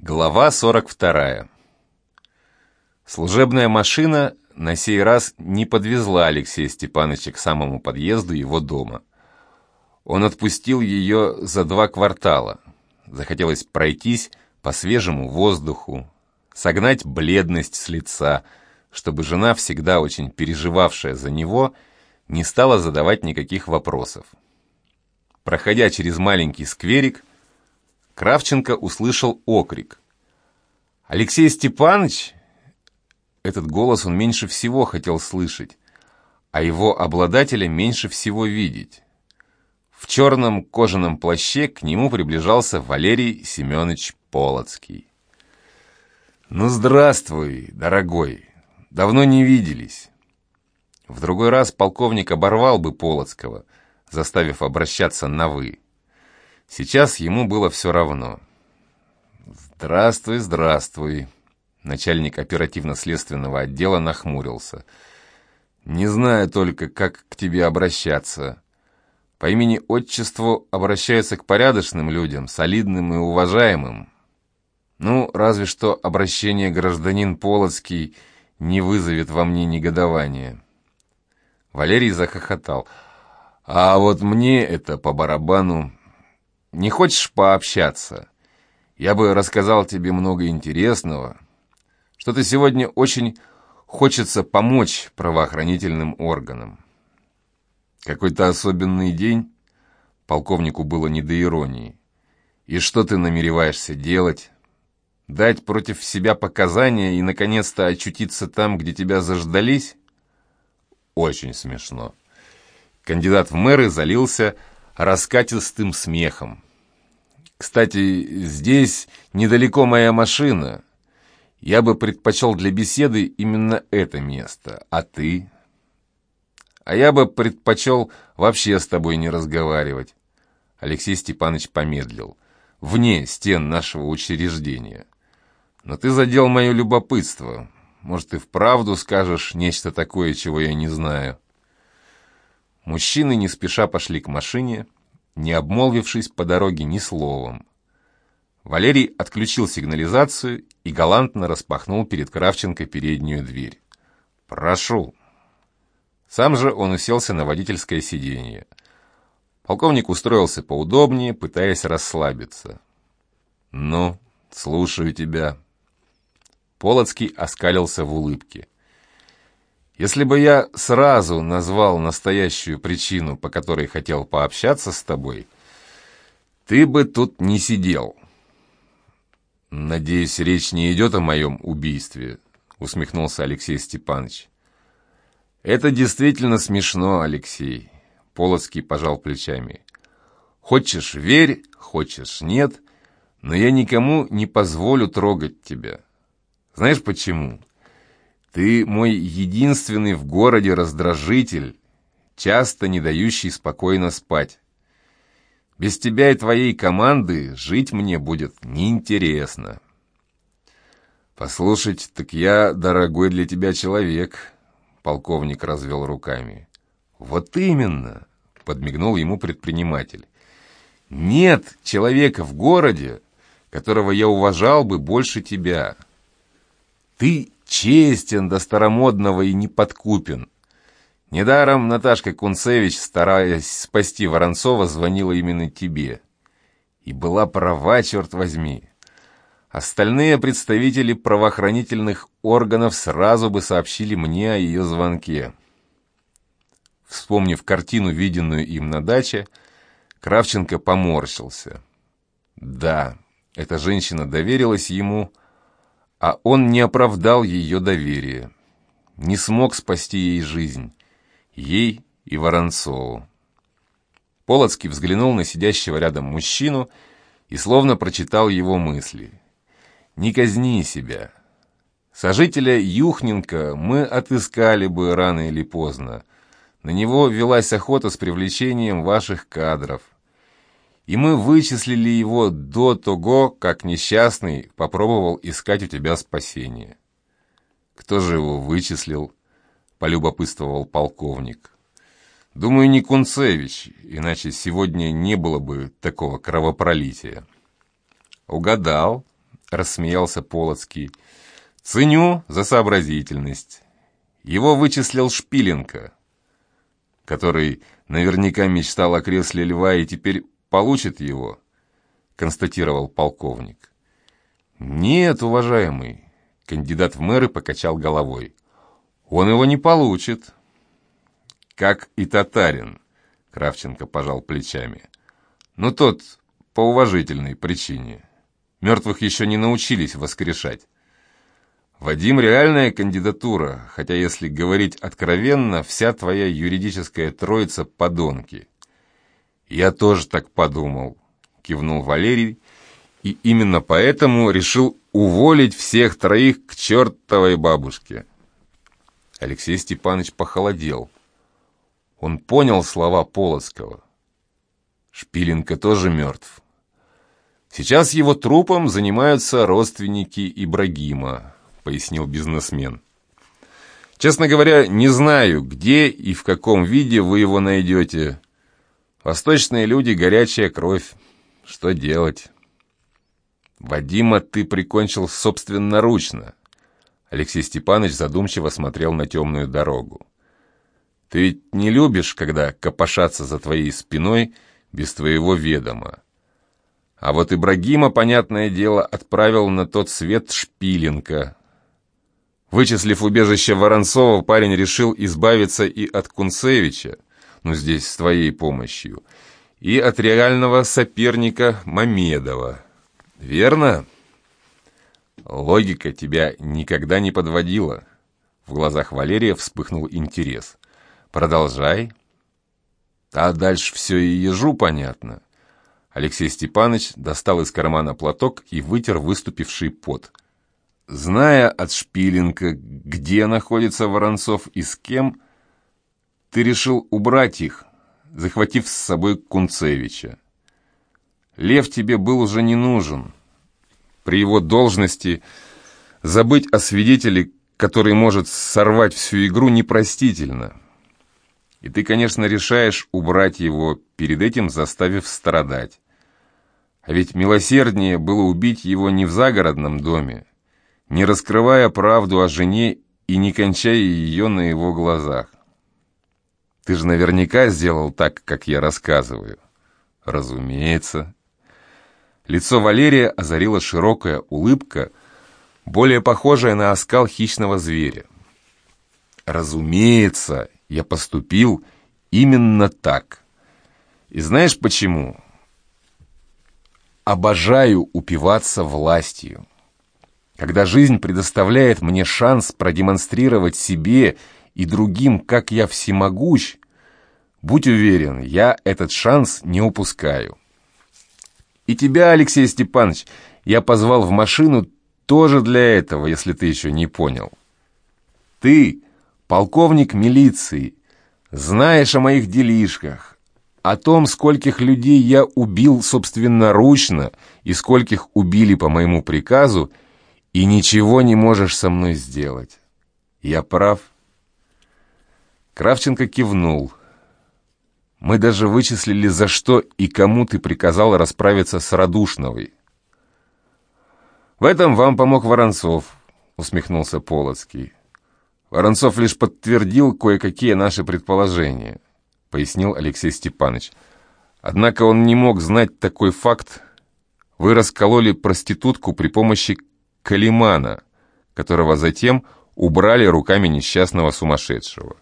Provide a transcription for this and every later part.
Глава 42. Служебная машина на сей раз не подвезла Алексея Степановича к самому подъезду его дома. Он отпустил ее за два квартала. Захотелось пройтись по свежему воздуху, согнать бледность с лица, чтобы жена, всегда очень переживавшая за него, не стала задавать никаких вопросов. Проходя через маленький скверик, Кравченко услышал окрик. «Алексей Степанович!» Этот голос он меньше всего хотел слышать, а его обладателя меньше всего видеть. В черном кожаном плаще к нему приближался Валерий Семенович Полоцкий. «Ну, здравствуй, дорогой! Давно не виделись!» В другой раз полковник оборвал бы Полоцкого, заставив обращаться на «вы». Сейчас ему было все равно. «Здравствуй, здравствуй!» Начальник оперативно-следственного отдела нахмурился. «Не знаю только, как к тебе обращаться. По имени-отчеству обращаются к порядочным людям, солидным и уважаемым. Ну, разве что обращение гражданин Полоцкий не вызовет во мне негодования». Валерий захохотал. «А вот мне это по барабану. Не хочешь пообщаться? Я бы рассказал тебе много интересного. Что-то сегодня очень хочется помочь правоохранительным органам. Какой-то особенный день? Полковнику было не до иронии. И что ты намереваешься делать? Дать против себя показания и, наконец-то, очутиться там, где тебя заждались? Очень смешно. Кандидат в мэры залился раскатистым смехом. «Кстати, здесь недалеко моя машина. Я бы предпочел для беседы именно это место. А ты?» «А я бы предпочел вообще с тобой не разговаривать». Алексей Степанович помедлил. «Вне стен нашего учреждения. Но ты задел мое любопытство. Может, ты вправду скажешь нечто такое, чего я не знаю?» Мужчины не спеша пошли к машине, не обмолвившись по дороге ни словом. Валерий отключил сигнализацию и галантно распахнул перед Кравченко переднюю дверь. «Прошу». Сам же он уселся на водительское сиденье. Полковник устроился поудобнее, пытаясь расслабиться. «Ну, слушаю тебя». Полоцкий оскалился в улыбке. Если бы я сразу назвал настоящую причину, по которой хотел пообщаться с тобой, ты бы тут не сидел. Надеюсь, речь не идет о моем убийстве, усмехнулся Алексей Степанович. Это действительно смешно, Алексей. Полоцкий пожал плечами. Хочешь, верь, хочешь, нет, но я никому не позволю трогать тебя. Знаешь почему? Ты мой единственный в городе раздражитель, часто не дающий спокойно спать. Без тебя и твоей команды жить мне будет неинтересно. Послушать, так я дорогой для тебя человек, полковник развел руками. Вот именно, подмигнул ему предприниматель. Нет человека в городе, которого я уважал бы больше тебя. Ты честен до старомодного и неподкупен. Недаром Наташка Кунцевич, стараясь спасти Воронцова, звонила именно тебе. И была права, черт возьми. Остальные представители правоохранительных органов сразу бы сообщили мне о ее звонке. Вспомнив картину, виденную им на даче, Кравченко поморщился. Да, эта женщина доверилась ему, а он не оправдал ее доверие, не смог спасти ей жизнь, ей и Воронцову. Полоцкий взглянул на сидящего рядом мужчину и словно прочитал его мысли. «Не казни себя. Сожителя Юхненко мы отыскали бы рано или поздно. На него велась охота с привлечением ваших кадров и мы вычислили его до того, как несчастный попробовал искать у тебя спасение. Кто же его вычислил? Полюбопытствовал полковник. Думаю, не Кунцевич, иначе сегодня не было бы такого кровопролития. Угадал, — рассмеялся Полоцкий. «Ценю за сообразительность. Его вычислил Шпиленко, который наверняка мечтал о кресле льва и теперь получит его», — констатировал полковник. «Нет, уважаемый», — кандидат в мэры покачал головой. «Он его не получит». «Как и татарин», — Кравченко пожал плечами. «Но тот по уважительной причине». Мертвых еще не научились воскрешать. Вадим — реальная кандидатура, хотя, если говорить откровенно, вся твоя юридическая троица — подонки. Я тоже так подумал, кивнул Валерий, и именно поэтому решил уволить всех троих к чертовой бабушке. Алексей Степанович похолодел. Он понял слова Полоцкого. Шпиленко тоже мертв. Сейчас его трупом занимаются родственники Ибрагима, пояснил бизнесмен. Честно говоря, не знаю, где и в каком виде вы его найдете. Восточные люди — горячая кровь. Что делать? Вадима ты прикончил собственноручно. Алексей Степанович задумчиво смотрел на темную дорогу. Ты ведь не любишь, когда копошатся за твоей спиной без твоего ведома. А вот Ибрагима, понятное дело, отправил на тот свет Шпиленко. Вычислив убежище Воронцова, парень решил избавиться и от Кунцевича, ну здесь с твоей помощью, и от реального соперника Мамедова. Верно? Логика тебя никогда не подводила. В глазах Валерия вспыхнул интерес. Продолжай. А дальше все и ежу понятно. Алексей Степанович достал из кармана платок и вытер выступивший пот. Зная от Шпиленко, где находится Воронцов и с кем, ты решил убрать их, захватив с собой Кунцевича. Лев тебе был уже не нужен. При его должности забыть о свидетеле, который может сорвать всю игру, непростительно. И ты, конечно, решаешь убрать его, перед этим заставив страдать. А ведь милосерднее было убить его не в загородном доме, не раскрывая правду о жене и не кончая ее на его глазах. Ты же наверняка сделал так, как я рассказываю. Разумеется. Лицо Валерия озарила широкая улыбка, более похожая на оскал хищного зверя. Разумеется, я поступил именно так. И знаешь почему? Обожаю упиваться властью. Когда жизнь предоставляет мне шанс продемонстрировать себе и другим, как я всемогущ, будь уверен, я этот шанс не упускаю. И тебя, Алексей Степанович, я позвал в машину тоже для этого, если ты еще не понял. Ты, полковник милиции, знаешь о моих делишках, о том, скольких людей я убил собственноручно и скольких убили по моему приказу, и ничего не можешь со мной сделать. Я прав?» Кравченко кивнул. «Мы даже вычислили, за что и кому ты приказал расправиться с Радушновой». «В этом вам помог Воронцов», — усмехнулся Полоцкий. «Воронцов лишь подтвердил кое-какие наши предположения». — пояснил Алексей Степанович. «Однако он не мог знать такой факт. Вы раскололи проститутку при помощи Калимана, которого затем убрали руками несчастного сумасшедшего».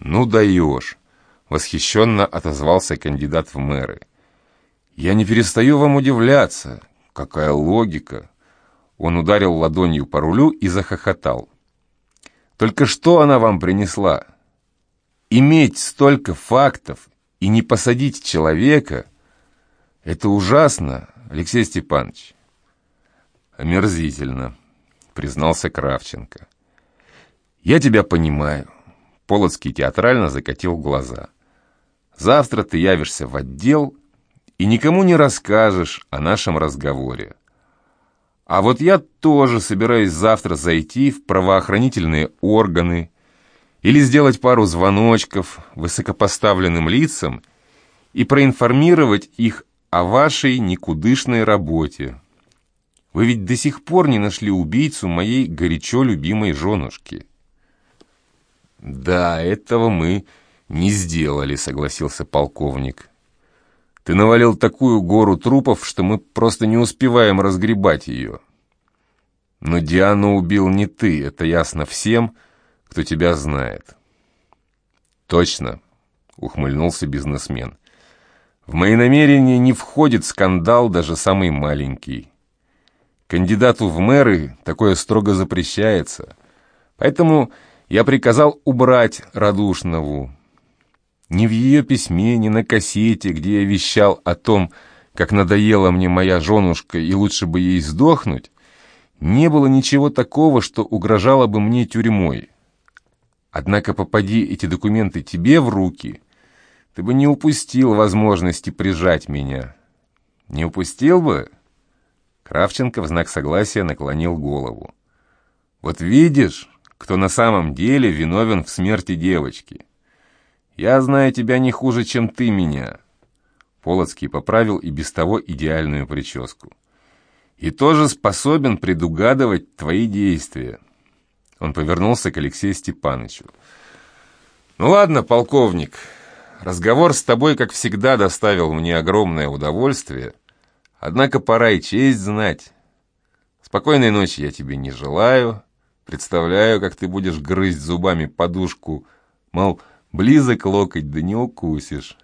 «Ну даешь!» — восхищенно отозвался кандидат в мэры. «Я не перестаю вам удивляться. Какая логика!» Он ударил ладонью по рулю и захохотал. «Только что она вам принесла?» Иметь столько фактов и не посадить человека — это ужасно, Алексей Степанович. Омерзительно, признался Кравченко. Я тебя понимаю. Полоцкий театрально закатил глаза. Завтра ты явишься в отдел и никому не расскажешь о нашем разговоре. А вот я тоже собираюсь завтра зайти в правоохранительные органы или сделать пару звоночков высокопоставленным лицам и проинформировать их о вашей никудышной работе. Вы ведь до сих пор не нашли убийцу моей горячо любимой женушки». «Да, этого мы не сделали», — согласился полковник. «Ты навалил такую гору трупов, что мы просто не успеваем разгребать ее. Но Диану убил не ты, это ясно всем, кто тебя знает». «Точно», — ухмыльнулся бизнесмен. «В мои намерения не входит скандал, даже самый маленький. Кандидату в мэры такое строго запрещается, поэтому я приказал убрать Радушнову. Ни в ее письме, ни на кассете, где я вещал о том, как надоела мне моя женушка и лучше бы ей сдохнуть, не было ничего такого, что угрожало бы мне тюрьмой. Однако попади эти документы тебе в руки, ты бы не упустил возможности прижать меня. Не упустил бы?» Кравченко в знак согласия наклонил голову. «Вот видишь, кто на самом деле виновен в смерти девочки. Я знаю тебя не хуже, чем ты меня». Полоцкий поправил и без того идеальную прическу. «И тоже способен предугадывать твои действия». Он повернулся к Алексею Степановичу. «Ну ладно, полковник, разговор с тобой, как всегда, доставил мне огромное удовольствие, однако пора и честь знать. Спокойной ночи я тебе не желаю, представляю, как ты будешь грызть зубами подушку, мол, близок локоть, да не укусишь.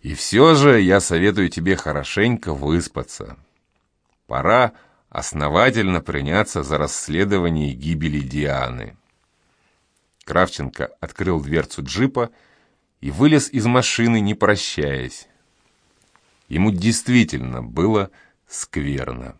И все же я советую тебе хорошенько выспаться. Пора основательно приняться за расследование гибели Дианы. Кравченко открыл дверцу джипа и вылез из машины, не прощаясь. Ему действительно было скверно.